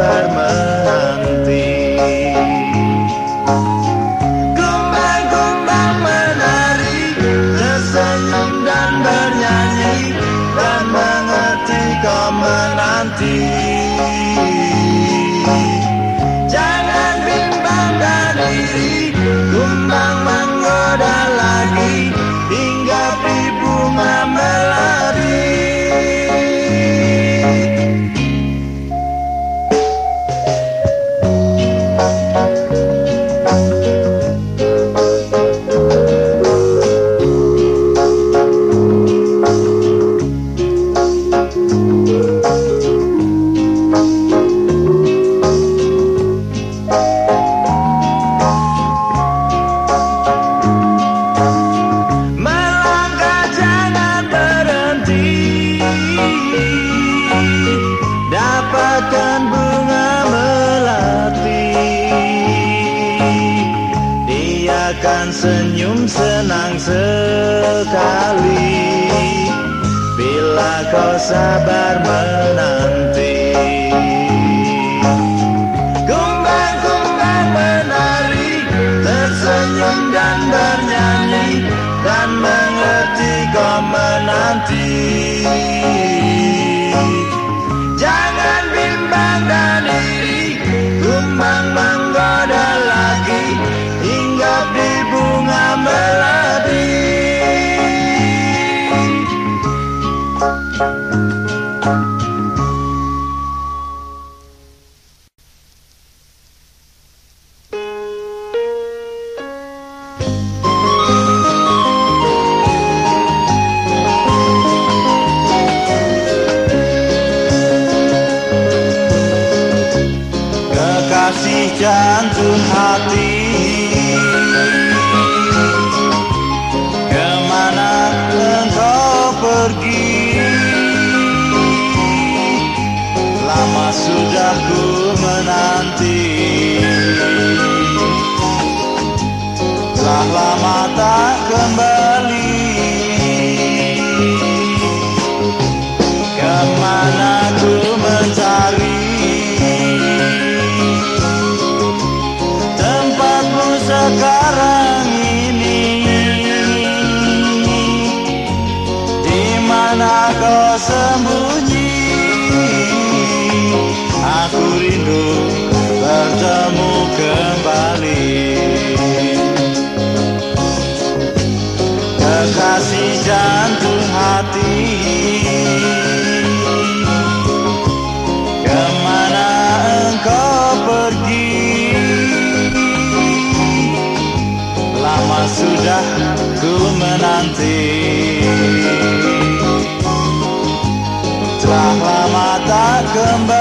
verme. Somebody. lambang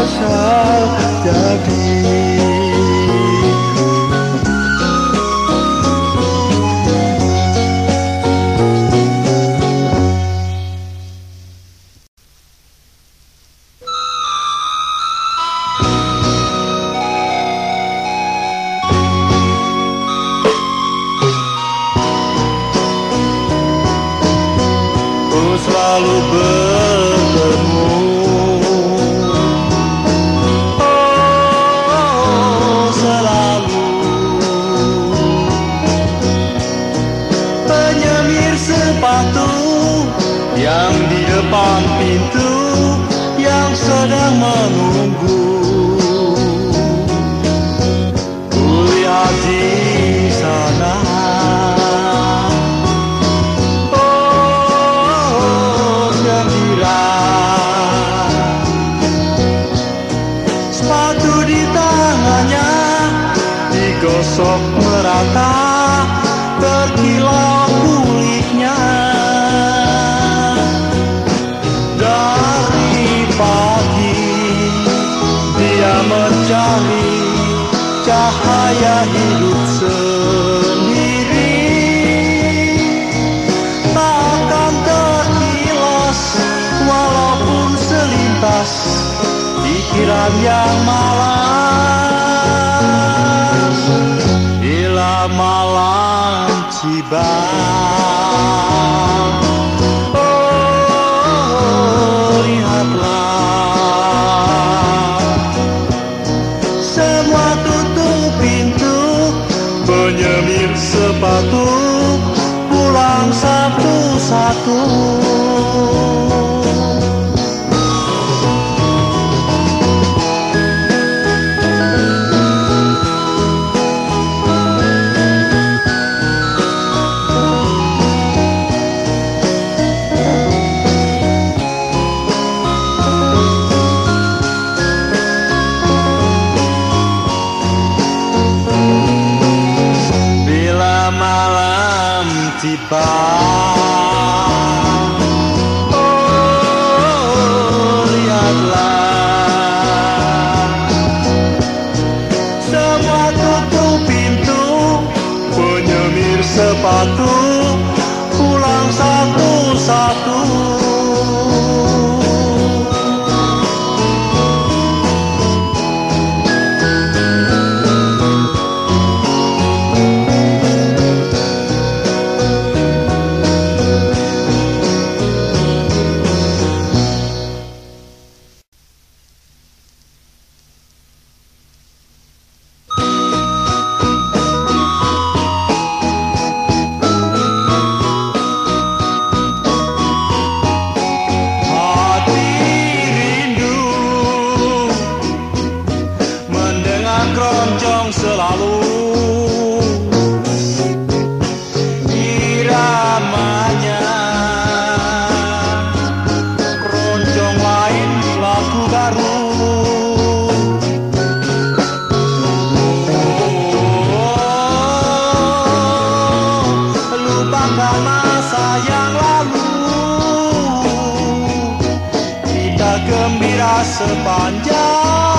我想。tiba. Oh lihatlah. Semua tutup pintu Menyemir sepatu Pulang satu-satu. Gembira sepanjang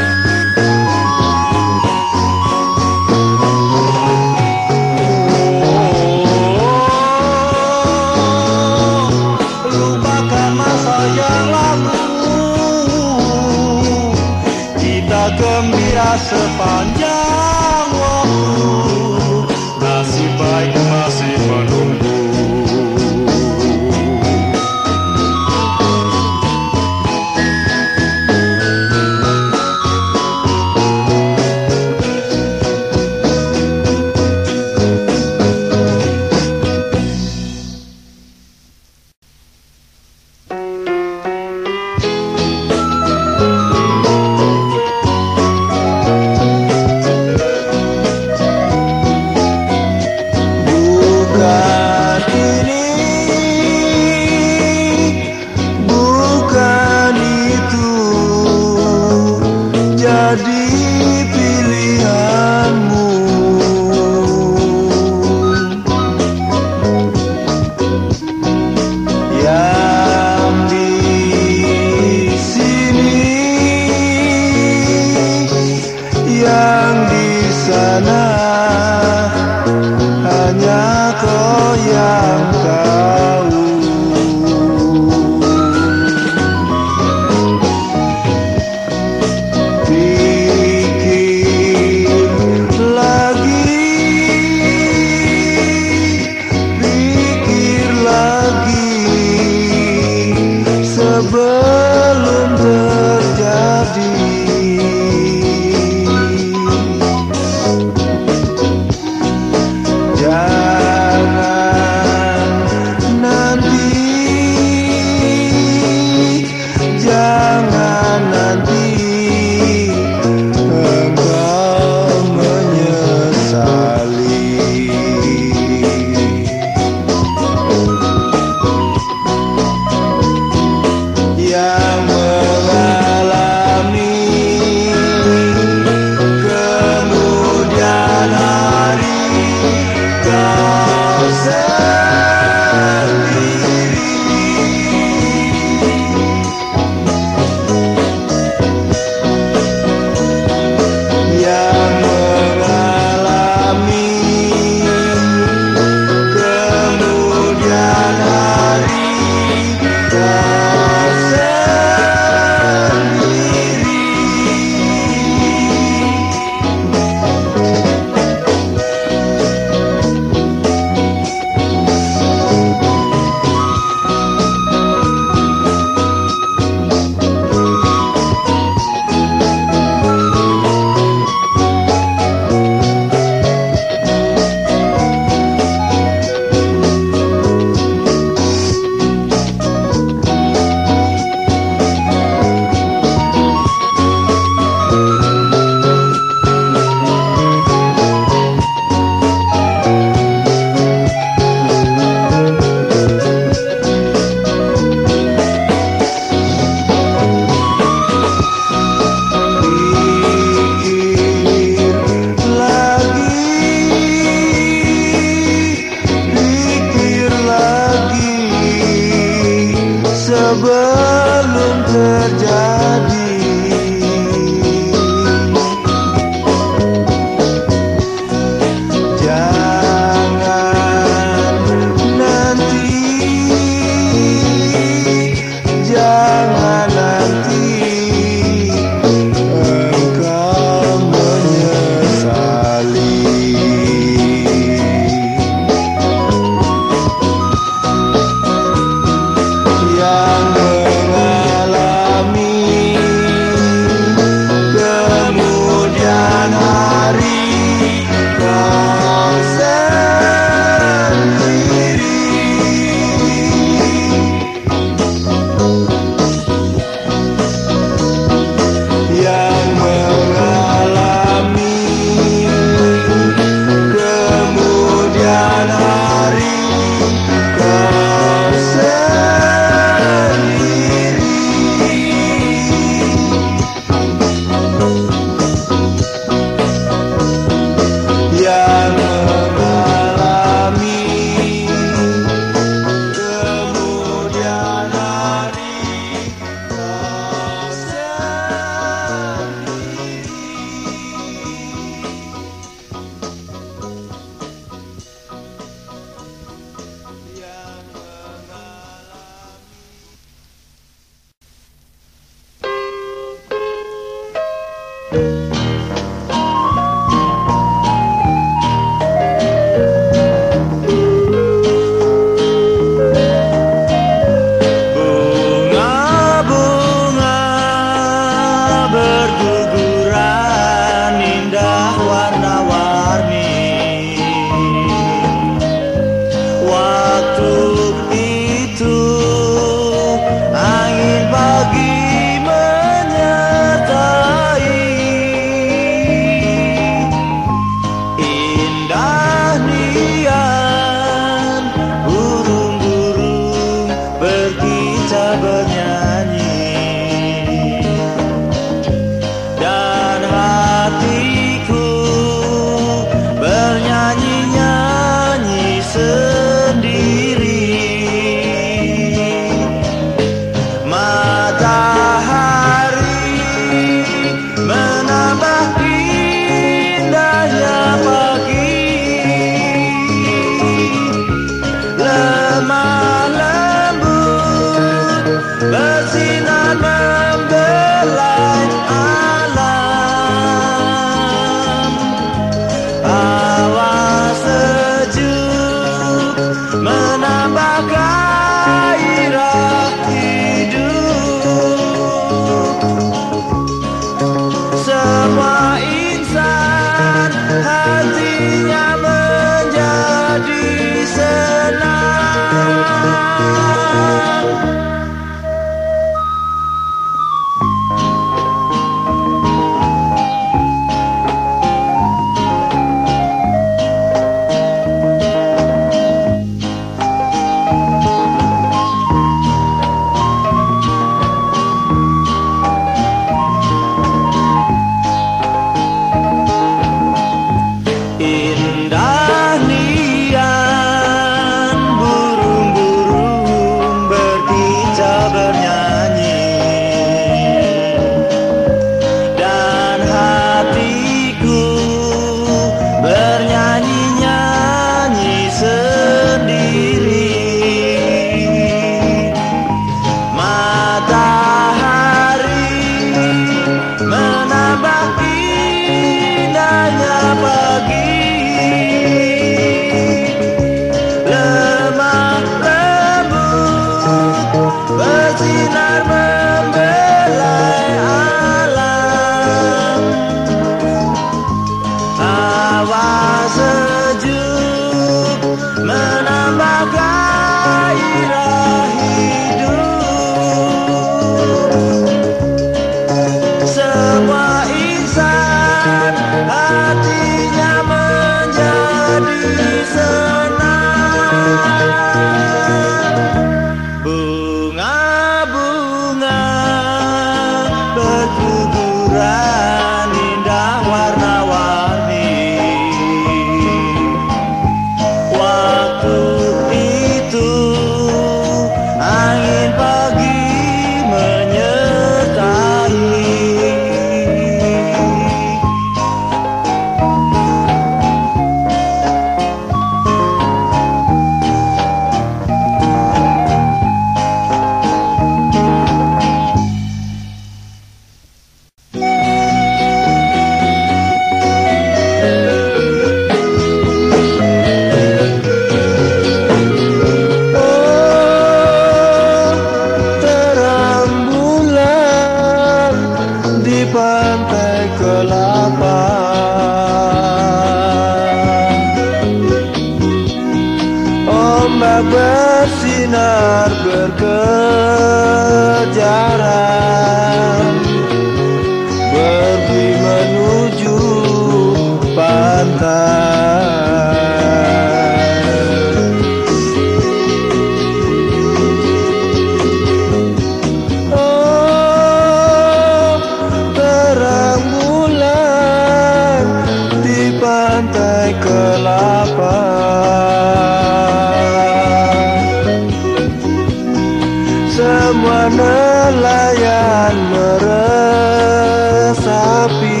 sepi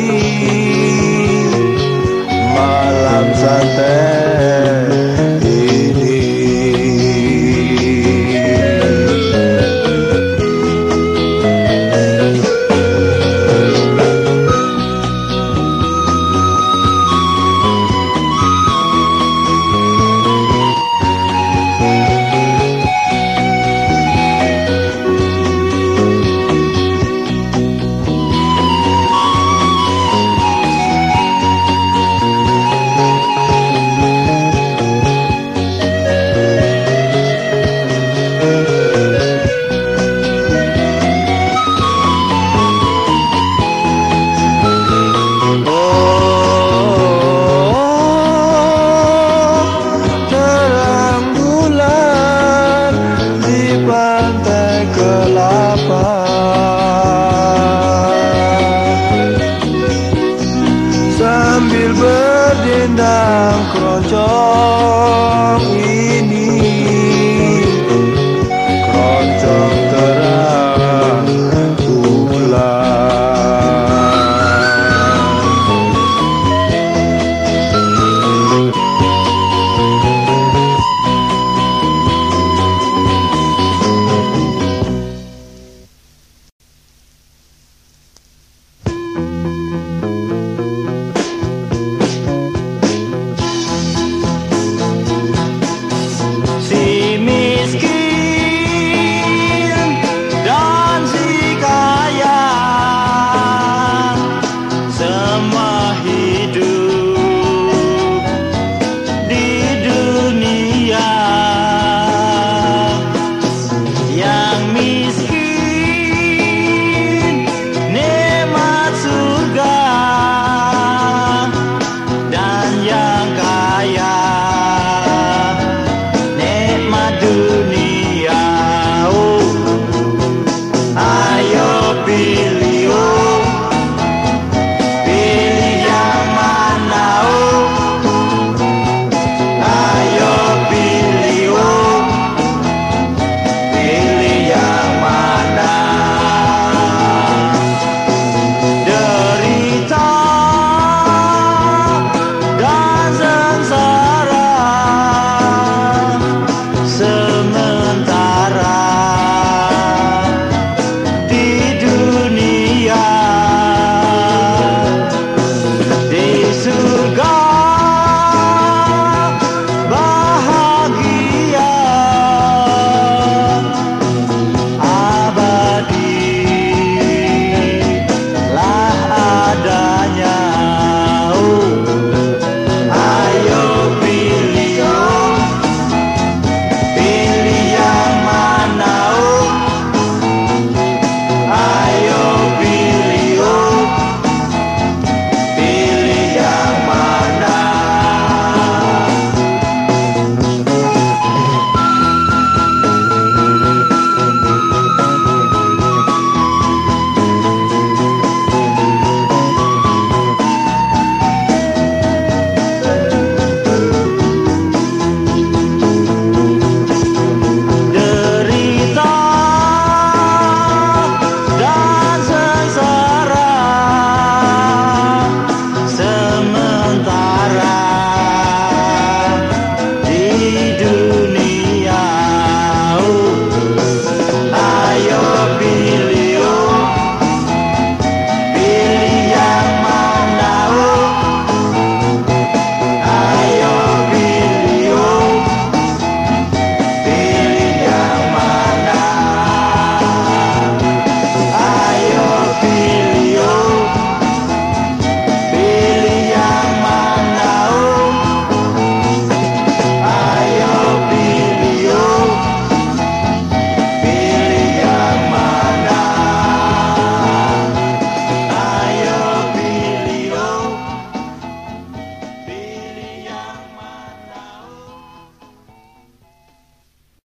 malam santai.